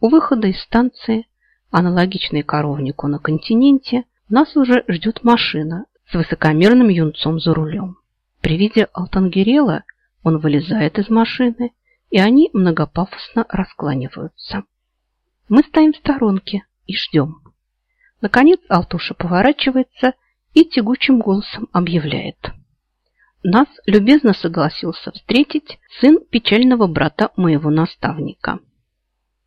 У выхода из станции, аналогичной коровнику на континенте, нас уже ждет машина с высокомерным юнцом за рулем. При виде Алтангерела он вылезает из машины, и они многопафосно раскланиваются. Мы стоим в сторонке и ждем. Наконец Алтуша поворачивается и тягучим голосом объявляет. Нас любезно согласился встретить сын печального брата моего наставника.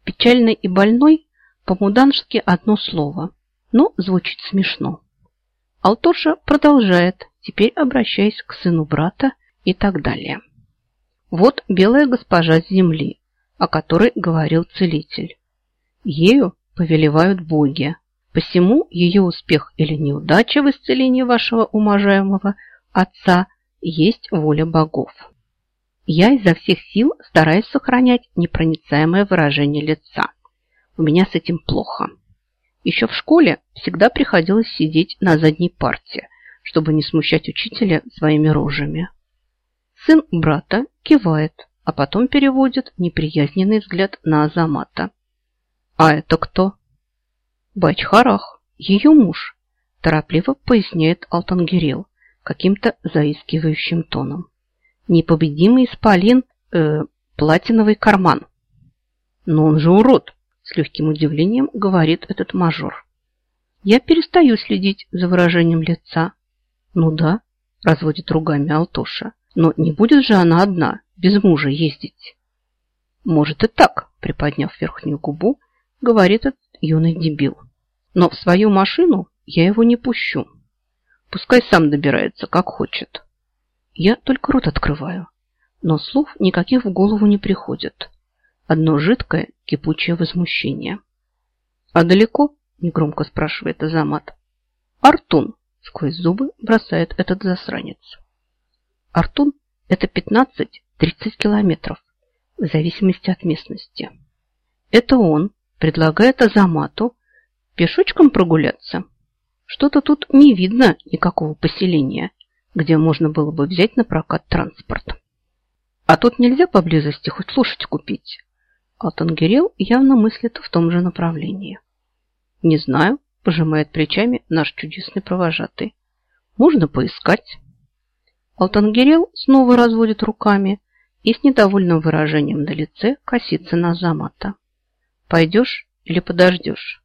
Печальный и больной по-мудански одно слово, но звучит смешно. Алтоша продолжает, теперь обращаясь к сыну брата и так далее. Вот белая госпожа земли, о которой говорил целитель. Ею повелевают боги, Посему ее успех или неудача в исцелении вашего уважаемого отца есть воля богов. Я изо всех сил стараюсь сохранять непроницаемое выражение лица. У меня с этим плохо. Еще в школе всегда приходилось сидеть на задней парте, чтобы не смущать учителя своими рожами. Сын брата кивает, а потом переводит неприязненный взгляд на Азамата. «А это кто?» Бачхарах, ее муж, торопливо поясняет Алтангирел каким-то заискивающим тоном. Непобедимый исполин, э, платиновый карман. Но он же урод, с легким удивлением говорит этот мажор. Я перестаю следить за выражением лица. Ну да, разводит ругами Алтоша. Но не будет же она одна, без мужа ездить. Может и так, приподняв верхнюю губу, говорит этот юный дебил. Но в свою машину я его не пущу. Пускай сам добирается, как хочет. Я только рот открываю, но слов никаких в голову не приходит. Одно жидкое, кипучее возмущение. «А далеко?» – негромко спрашивает Азамат. «Артун!» – сквозь зубы бросает этот засранец. Артун – это 15-30 километров, в зависимости от местности. Это он предлагает Азамату Пешочком прогуляться? Что-то тут не видно никакого поселения, где можно было бы взять на прокат транспорт. А тут нельзя поблизости хоть лошадь купить. Алтангерел явно мыслит в том же направлении. Не знаю, пожимает плечами наш чудесный провожатый. Можно поискать. Алтангерел снова разводит руками и с недовольным выражением на лице косится на Замата. Пойдешь или подождешь?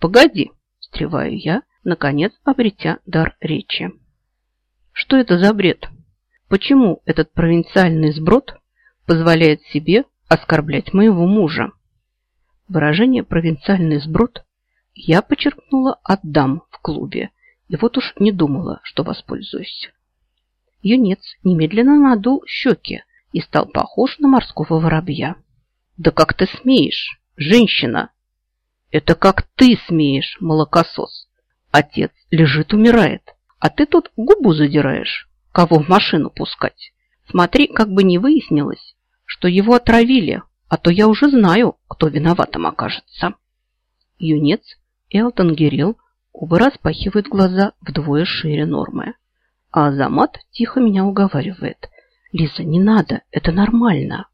«Погоди!» – встреваю я, наконец обретя дар речи. Что это за бред? Почему этот провинциальный сброд позволяет себе оскорблять моего мужа? Выражение «провинциальный сброд» я подчеркнула от дам в клубе, и вот уж не думала, что воспользуюсь. Юнец немедленно надул щеки и стал похож на морского воробья. «Да как ты смеешь, женщина!» Это как ты смеешь, молокосос. Отец лежит, умирает, а ты тут губу задираешь. Кого в машину пускать? Смотри, как бы не выяснилось, что его отравили, а то я уже знаю, кто виноватым окажется. Юнец и Алтангерил оба распахивают глаза вдвое шире нормы. А Азамат тихо меня уговаривает. Лиза, не надо, это нормально.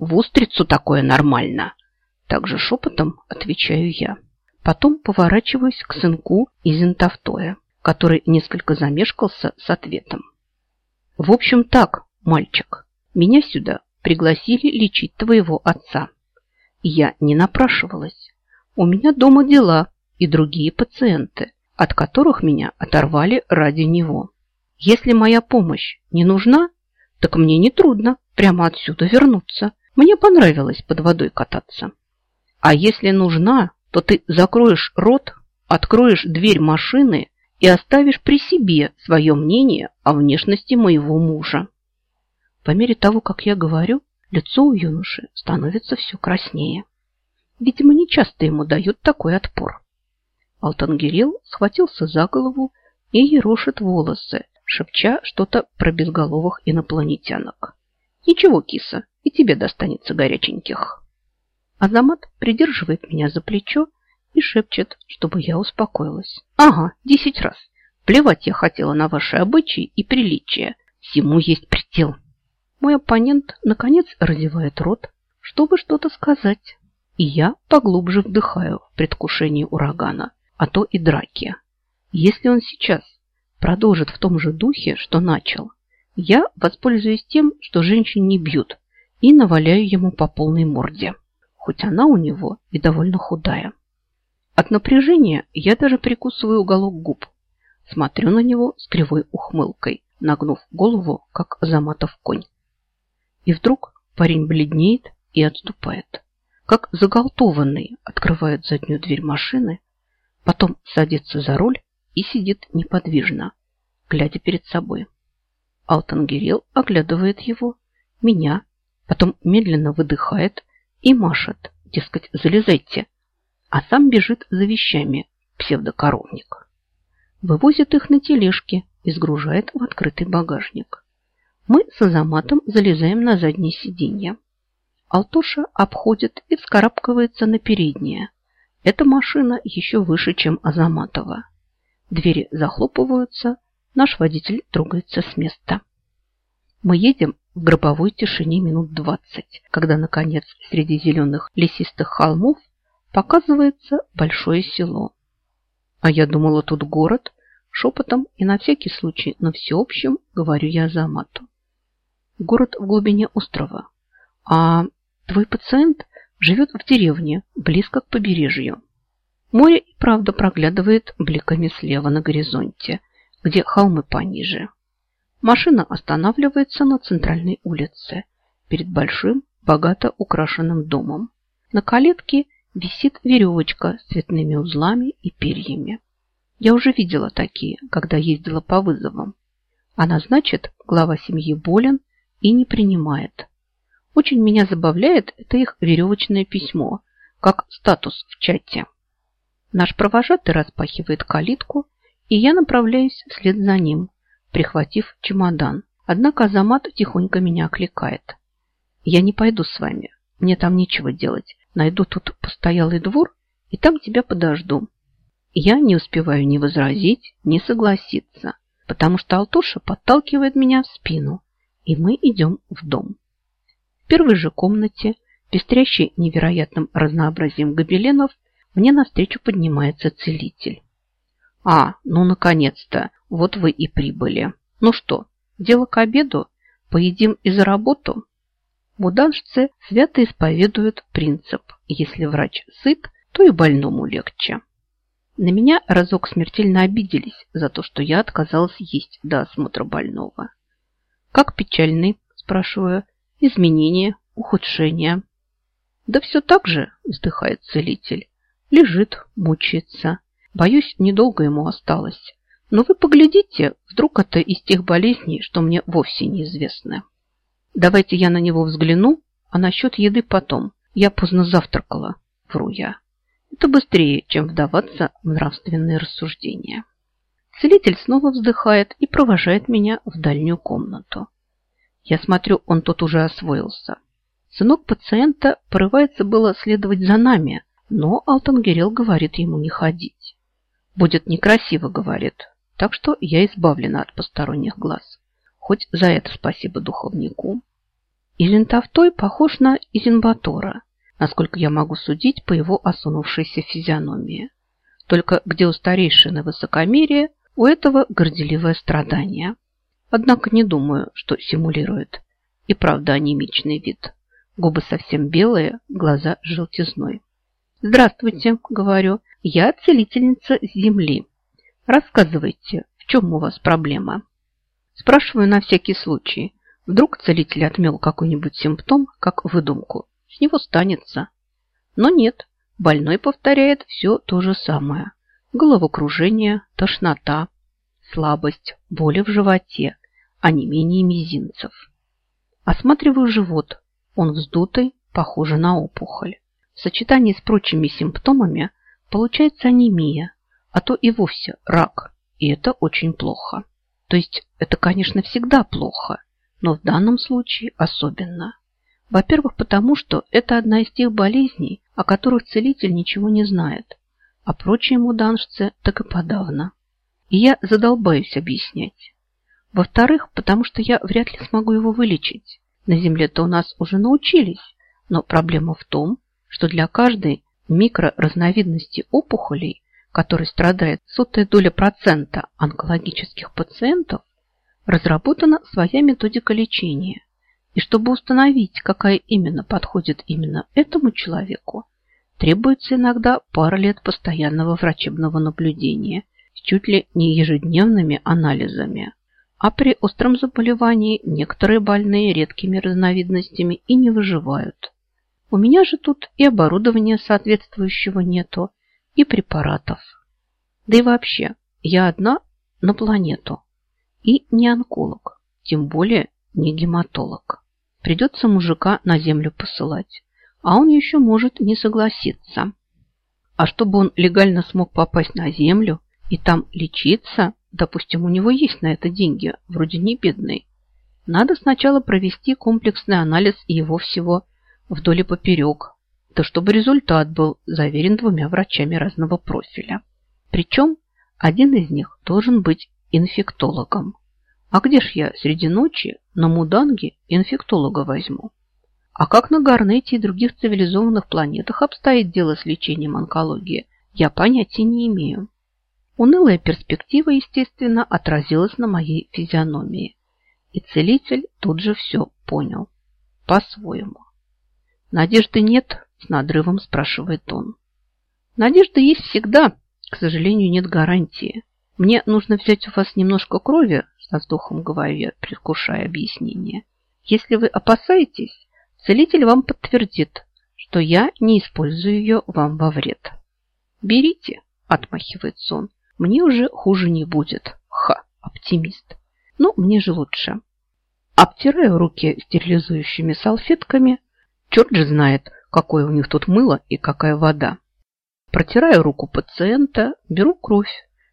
В устрицу такое нормально. Также шепотом отвечаю я. Потом поворачиваюсь к сынку из Интавтоя, который несколько замешкался с ответом. В общем так, мальчик, меня сюда пригласили лечить твоего отца. Я не напрашивалась. У меня дома дела и другие пациенты, от которых меня оторвали ради него. Если моя помощь не нужна, так мне не трудно прямо отсюда вернуться. Мне понравилось под водой кататься. А если нужна, то ты закроешь рот, откроешь дверь машины и оставишь при себе свое мнение о внешности моего мужа. По мере того, как я говорю, лицо у юноши становится все краснее. Видимо, не часто ему дают такой отпор. Алтангирел схватился за голову и ерошит волосы, шепча что-то про безголовых инопланетянок. Ничего, киса, и тебе достанется горяченьких. Азамат придерживает меня за плечо и шепчет, чтобы я успокоилась. Ага, десять раз. Плевать я хотела на ваши обычаи и приличия. Всему есть предел. Мой оппонент, наконец, разевает рот, чтобы что-то сказать. И я поглубже вдыхаю в предвкушении урагана, а то и драки. Если он сейчас продолжит в том же духе, что начал, я воспользуюсь тем, что женщин не бьют, и наваляю ему по полной морде, хоть она у него и довольно худая. От напряжения я даже прикусываю уголок губ, смотрю на него с кривой ухмылкой, нагнув голову, как заматов конь. И вдруг парень бледнеет и отступает, как загалтованный открывает заднюю дверь машины, потом садится за руль и сидит неподвижно, глядя перед собой. Алтангирел оглядывает его, меня, потом медленно выдыхает и машет, дескать, залезайте, а сам бежит за вещами, псевдокоровник. Вывозит их на тележке и сгружает в открытый багажник. Мы с Азаматом залезаем на заднее сиденье. Алтоша обходит и вскарабкивается на переднее. Эта машина еще выше, чем Азаматова. Двери захлопываются, наш водитель трогается с места. Мы едем в гробовой тишине минут двадцать, когда, наконец, среди зеленых лесистых холмов показывается большое село. А я думала, тут город, шепотом и на всякий случай на всеобщем говорю я Азамату. Город в глубине острова, а твой пациент живет в деревне, близко к побережью. Море и правда проглядывает бликами слева на горизонте, где холмы пониже. Машина останавливается на центральной улице, перед большим, богато украшенным домом. На калитке висит веревочка с цветными узлами и перьями. Я уже видела такие, когда ездила по вызовам. Она значит, глава семьи болен и не принимает. Очень меня забавляет это их веревочное письмо, как статус в чате. Наш провожатый распахивает калитку, и я направляюсь вслед за ним, прихватив чемодан. Однако Азамат тихонько меня окликает. «Я не пойду с вами. Мне там нечего делать. Найду тут постоялый двор, и там тебя подожду». Я не успеваю ни возразить, ни согласиться, потому что Алтуша подталкивает меня в спину, и мы идем в дом. В первой же комнате, пестрящей невероятным разнообразием гобеленов, мне навстречу поднимается целитель. А, ну, наконец-то, вот вы и прибыли. Ну что, дело к обеду? Поедим и за работу? Муданжцы свято исповедуют принцип. Если врач сыт, то и больному легче. На меня разок смертельно обиделись за то, что я отказалась есть до осмотра больного. «Как печальный?» – спрашиваю. «Изменения, ухудшения». «Да все так же», – вздыхает целитель. Лежит, мучается. Боюсь, недолго ему осталось. Но вы поглядите, вдруг это из тех болезней, что мне вовсе неизвестны. Давайте я на него взгляну, а насчет еды потом. Я поздно завтракала, вру я. Это быстрее, чем вдаваться в нравственные рассуждения. Целитель снова вздыхает и провожает меня в дальнюю комнату. Я смотрю, он тут уже освоился. Сынок пациента порывается было следовать за нами, но Алтангерел говорит ему не ходить. Будет некрасиво, говорит. Так что я избавлена от посторонних глаз. Хоть за это спасибо духовнику. Изентовтой похож на Изенбатора, насколько я могу судить по его осунувшейся физиономии. Только где у старейшины высокомерие, у этого горделивое страдание. Однако не думаю, что симулирует. И правда анемичный вид. Губы совсем белые, глаза желтизной. «Здравствуйте», — говорю, — «я целительница Земли. Рассказывайте, в чем у вас проблема?» Спрашиваю на всякий случай. Вдруг целитель отмел какой-нибудь симптом, как выдумку. С него станется. Но нет, больной повторяет все то же самое. Головокружение, тошнота, слабость, боли в животе, а не менее мизинцев. Осматриваю живот. Он вздутый, похоже на опухоль. В сочетании с прочими симптомами получается анемия, а то и вовсе рак, и это очень плохо. То есть это, конечно, всегда плохо, но в данном случае особенно. Во-первых, потому что это одна из тех болезней, о которых целитель ничего не знает, а прочие муданжцы так и подавно. И я задолбаюсь объяснять. Во-вторых, потому что я вряд ли смогу его вылечить. На земле-то у нас уже научились, но проблема в том, что для каждой микроразновидности опухолей, которой страдает сотая доля процента онкологических пациентов, разработана своя методика лечения. И чтобы установить, какая именно подходит именно этому человеку, требуется иногда пара лет постоянного врачебного наблюдения с чуть ли не ежедневными анализами. А при остром заболевании некоторые больные редкими разновидностями и не выживают. У меня же тут и оборудования соответствующего нету, и препаратов. Да и вообще, я одна на планету. И не онколог, тем более не гематолог. Придется мужика на землю посылать, а он еще может не согласиться. А чтобы он легально смог попасть на землю и там лечиться, допустим, у него есть на это деньги, вроде не бедный, надо сначала провести комплексный анализ его всего вдоль и поперек, да чтобы результат был заверен двумя врачами разного профиля. Причем один из них должен быть инфектологом. А где ж я среди ночи на Муданге инфектолога возьму? А как на Гарнете и других цивилизованных планетах обстоит дело с лечением онкологии, я понятия не имею. Унылая перспектива, естественно, отразилась на моей физиономии. И целитель тут же все понял. По-своему. «Надежды нет?» – с надрывом спрашивает он. «Надежда есть всегда. К сожалению, нет гарантии. Мне нужно взять у вас немножко крови, со вздохом говорю я, предвкушая объяснение. Если вы опасаетесь, целитель вам подтвердит, что я не использую ее вам во вред. Берите, отмахивается он. Мне уже хуже не будет. Ха, оптимист. Ну, мне же лучше. Обтираю руки стерилизующими салфетками, Черт же знает, какое у них тут мыло и какая вода. Протираю руку пациента, беру кровь,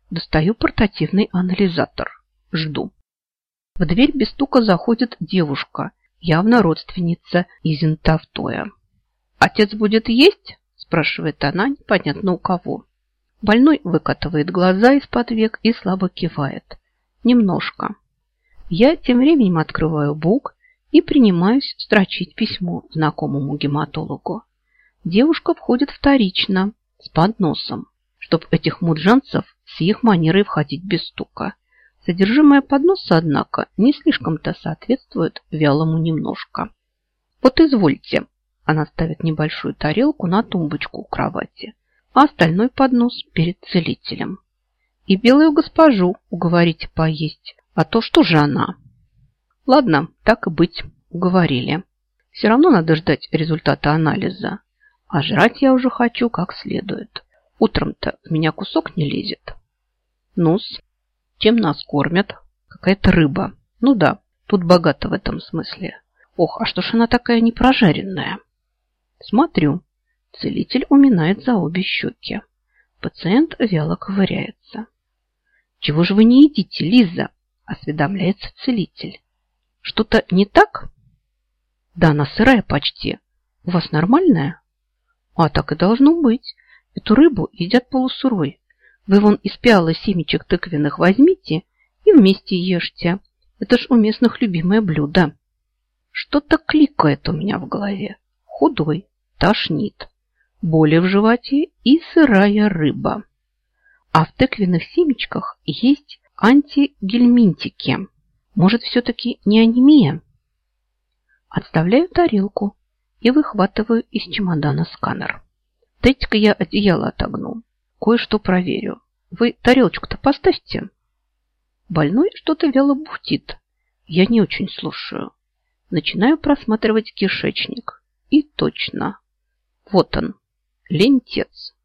достаю портативный анализатор. Жду. В дверь без стука заходит девушка, явно родственница Изентавтоя. «Отец будет есть?» – спрашивает она, непонятно у кого. Больной выкатывает глаза из-под век и слабо кивает. Немножко. Я тем временем открываю бук и принимаюсь строчить письмо знакомому гематологу. Девушка входит вторично, с подносом, чтоб этих муджанцев с их манерой входить без стука. Содержимое подноса, однако, не слишком-то соответствует вялому немножко. Вот извольте, она ставит небольшую тарелку на тумбочку у кровати, а остальной поднос перед целителем. И белую госпожу уговорите поесть, а то что же она? Ладно, так и быть, уговорили. Все равно надо ждать результата анализа. А жрать я уже хочу как следует. Утром-то меня кусок не лезет. Нус, чем нас кормят? Какая-то рыба. Ну да, тут богато в этом смысле. Ох, а что ж она такая непрожаренная? Смотрю. Целитель уминает за обе щеки. Пациент вяло ковыряется. «Чего же вы не едите, Лиза?» – осведомляется целитель. Что-то не так? Да, она сырая почти. У вас нормальная? А так и должно быть. Эту рыбу едят полусырой. Вы вон из пиала семечек тыквенных возьмите и вместе ешьте. Это ж у местных любимое блюдо. Что-то кликает у меня в голове. Худой, тошнит, боли в животе и сырая рыба. А в тыквенных семечках есть антигельминтики. Может, все-таки не анемия? Отставляю тарелку и выхватываю из чемодана сканер. Дайте-ка я одеяло отогну. Кое-что проверю. Вы тарелочку-то поставьте. Больной что-то вяло бухтит. Я не очень слушаю. Начинаю просматривать кишечник. И точно. Вот он. Лентец.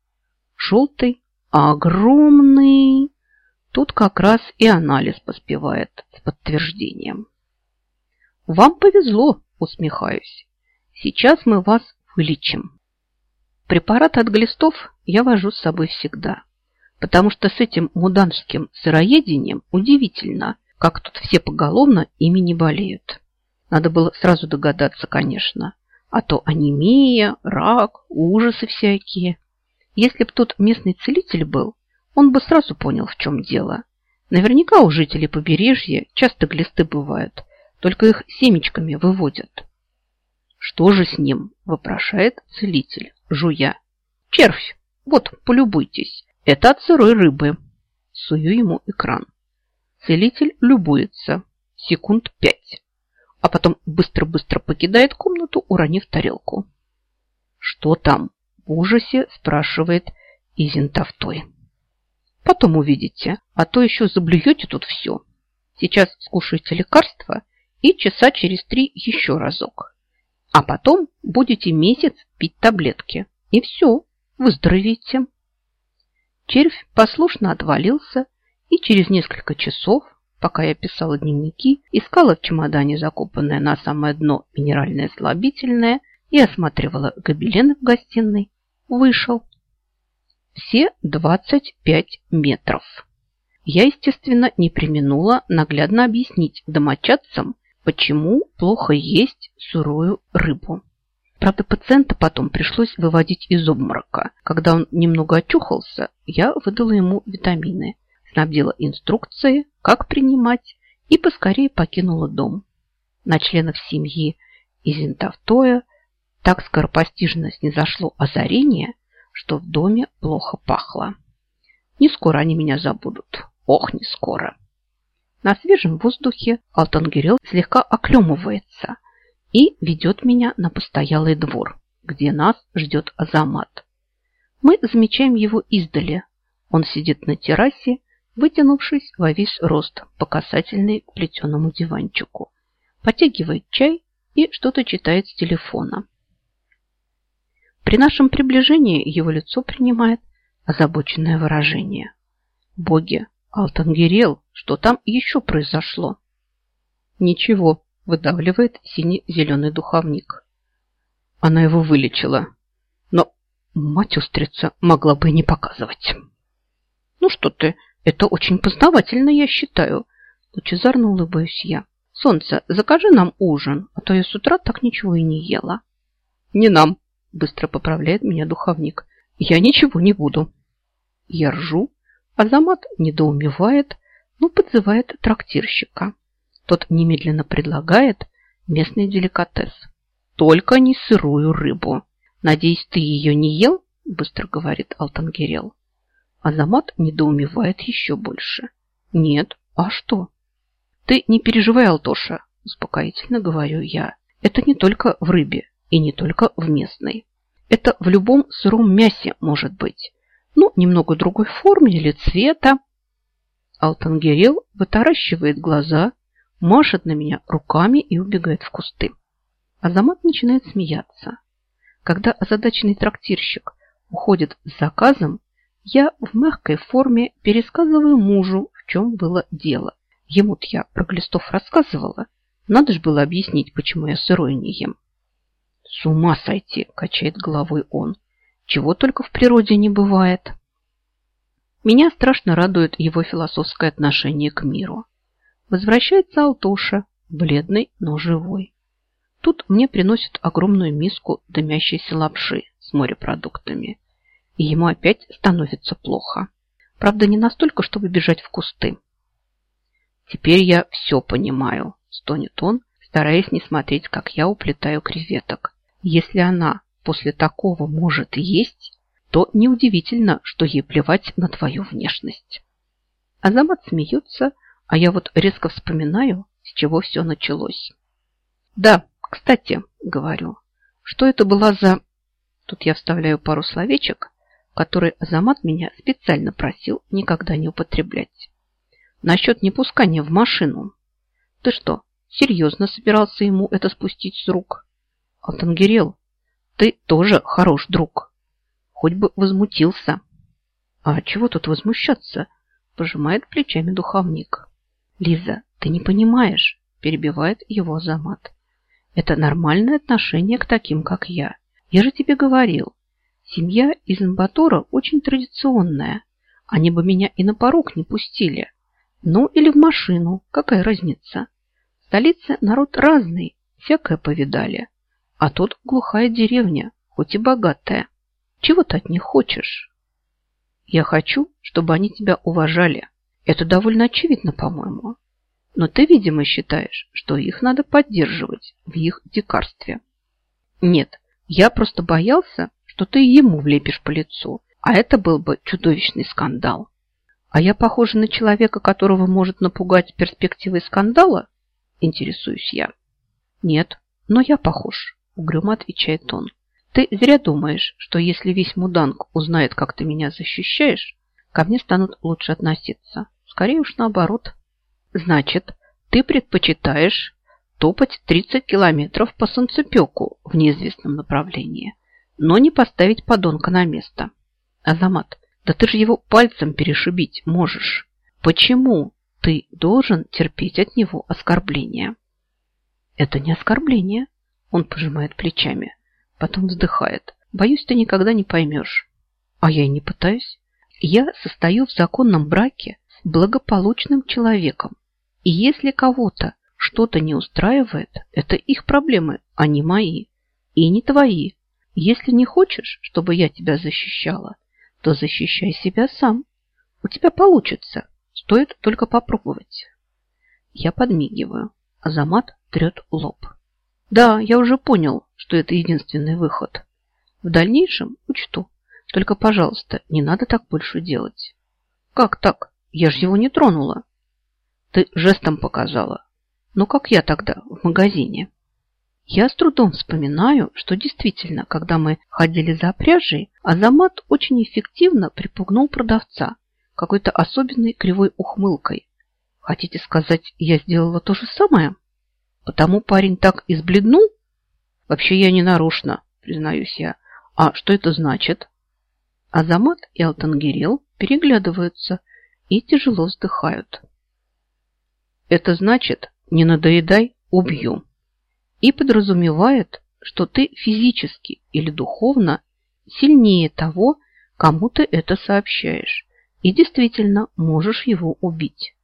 Желтый, огромный. Тут как раз и анализ поспевает с подтверждением. Вам повезло, усмехаюсь. Сейчас мы вас вылечим. Препарат от глистов я вожу с собой всегда, потому что с этим муданским сыроедением удивительно, как тут все поголовно ими не болеют. Надо было сразу догадаться, конечно, а то анемия, рак, ужасы всякие. Если б тут местный целитель был, он бы сразу понял, в чем дело. Наверняка у жителей побережья часто глисты бывают, только их семечками выводят. Что же с ним? Вопрошает целитель, жуя. Червь, вот, полюбуйтесь. Это от сырой рыбы. Сую ему экран. Целитель любуется. Секунд пять. А потом быстро-быстро покидает комнату, уронив тарелку. Что там? В ужасе спрашивает Изентовтой. Потом увидите, а то еще заблюете тут все. Сейчас скушайте лекарство и часа через три еще разок. А потом будете месяц пить таблетки. И все, выздоровеете. Червь послушно отвалился, и через несколько часов, пока я писала дневники, искала в чемодане закопанное на самое дно минеральное слабительное и осматривала гобелены в гостиной, вышел. Все 25 метров. Я, естественно, не применула наглядно объяснить домочадцам, почему плохо есть сырую рыбу. Правда, пациента потом пришлось выводить из обморока. Когда он немного очухался, я выдала ему витамины, снабдила инструкции, как принимать, и поскорее покинула дом. На членов семьи Изентавтоя так скоропостижно снизошло озарение, что в доме плохо пахло. Не скоро они меня забудут. Ох, не скоро. На свежем воздухе Алтангерел слегка оклемывается и ведет меня на постоялый двор, где нас ждет Азамат. Мы замечаем его издали. Он сидит на террасе, вытянувшись во весь рост по касательной к плетеному диванчику. Потягивает чай и что-то читает с телефона. При нашем приближении его лицо принимает озабоченное выражение. Боги, Алтангерел, что там еще произошло? Ничего, выдавливает синий-зеленый духовник. Она его вылечила. Но мать устрица могла бы и не показывать. Ну что ты, это очень познавательно, я считаю. Лучезарно улыбаюсь я. Солнце, закажи нам ужин, а то я с утра так ничего и не ела. Не нам, быстро поправляет меня духовник. Я ничего не буду. Я ржу, Азамат недоумевает, но подзывает трактирщика. Тот немедленно предлагает местный деликатес. Только не сырую рыбу. Надеюсь, ты ее не ел? Быстро говорит Алтангерел. Азамат недоумевает еще больше. Нет, а что? Ты не переживай, Алтоша, успокоительно говорю я. Это не только в рыбе и не только в местной. Это в любом сыром мясе может быть ну, немного другой форме или цвета. Алтангерел вытаращивает глаза, машет на меня руками и убегает в кусты. Азамат начинает смеяться. Когда озадаченный трактирщик уходит с заказом, я в мягкой форме пересказываю мужу, в чем было дело. Ему-то я про глистов рассказывала. Надо же было объяснить, почему я сырой не ем. С ума сойти, качает головой он. Чего только в природе не бывает. Меня страшно радует его философское отношение к миру. Возвращается Алтоша, бледный, но живой. Тут мне приносят огромную миску дымящейся лапши с морепродуктами. И ему опять становится плохо. Правда, не настолько, чтобы бежать в кусты. Теперь я все понимаю, стонет он, стараясь не смотреть, как я уплетаю креветок. Если она после такого может есть, то неудивительно, что ей плевать на твою внешность. Азамат смеется, а я вот резко вспоминаю, с чего все началось. Да, кстати, говорю, что это была за... Тут я вставляю пару словечек, которые Азамат меня специально просил никогда не употреблять. Насчет непускания в машину. Ты что, серьезно собирался ему это спустить с рук? Алтангерел, ты тоже хорош друг. Хоть бы возмутился. А чего тут возмущаться? Пожимает плечами духовник. Лиза, ты не понимаешь, перебивает его Замат. Это нормальное отношение к таким, как я. Я же тебе говорил, семья из Инбатора очень традиционная. Они бы меня и на порог не пустили. Ну, или в машину, какая разница? В столице народ разный, всякое повидали. А тут глухая деревня, хоть и богатая. Чего ты от них хочешь? Я хочу, чтобы они тебя уважали. Это довольно очевидно, по-моему. Но ты, видимо, считаешь, что их надо поддерживать в их дикарстве. Нет, я просто боялся, что ты ему влепишь по лицу, а это был бы чудовищный скандал. А я похожа на человека, которого может напугать перспективой скандала? Интересуюсь я. Нет, но я похож, угрюмо отвечает он. Ты зря думаешь, что если весь муданг узнает, как ты меня защищаешь, ко мне станут лучше относиться. Скорее уж наоборот. Значит, ты предпочитаешь топать 30 километров по солнцепеку в неизвестном направлении, но не поставить подонка на место. Азамат, да ты же его пальцем перешибить можешь. Почему ты должен терпеть от него оскорбления? Это не оскорбление. Он пожимает плечами, потом вздыхает. Боюсь, ты никогда не поймешь. А я и не пытаюсь. Я состою в законном браке с благополучным человеком. И если кого-то что-то не устраивает, это их проблемы, а не мои. И не твои. Если не хочешь, чтобы я тебя защищала, то защищай себя сам. У тебя получится. Стоит только попробовать. Я подмигиваю. Азамат трет лоб. Да, я уже понял, что это единственный выход. В дальнейшем учту. Только, пожалуйста, не надо так больше делать. Как так? Я же его не тронула. Ты жестом показала. Ну, как я тогда в магазине? Я с трудом вспоминаю, что действительно, когда мы ходили за пряжей, Азамат очень эффективно припугнул продавца какой-то особенной кривой ухмылкой. Хотите сказать, я сделала то же самое? Потому парень так избледнул? Вообще я не нарочно, признаюсь я. А что это значит? Азамат и Алтангирел переглядываются и тяжело вздыхают. Это значит, не надоедай, убью и подразумевает, что ты физически или духовно сильнее того, кому ты это сообщаешь, и действительно можешь его убить.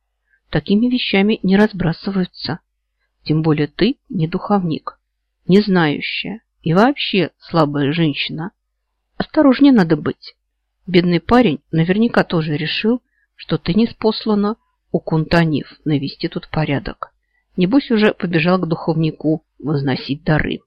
Такими вещами не разбрасываются. Тем более ты не духовник, не знающая и вообще слабая женщина. Осторожнее надо быть. Бедный парень наверняка тоже решил, что ты не спослана у Кунтанив навести тут порядок. Небось уже побежал к духовнику возносить дары.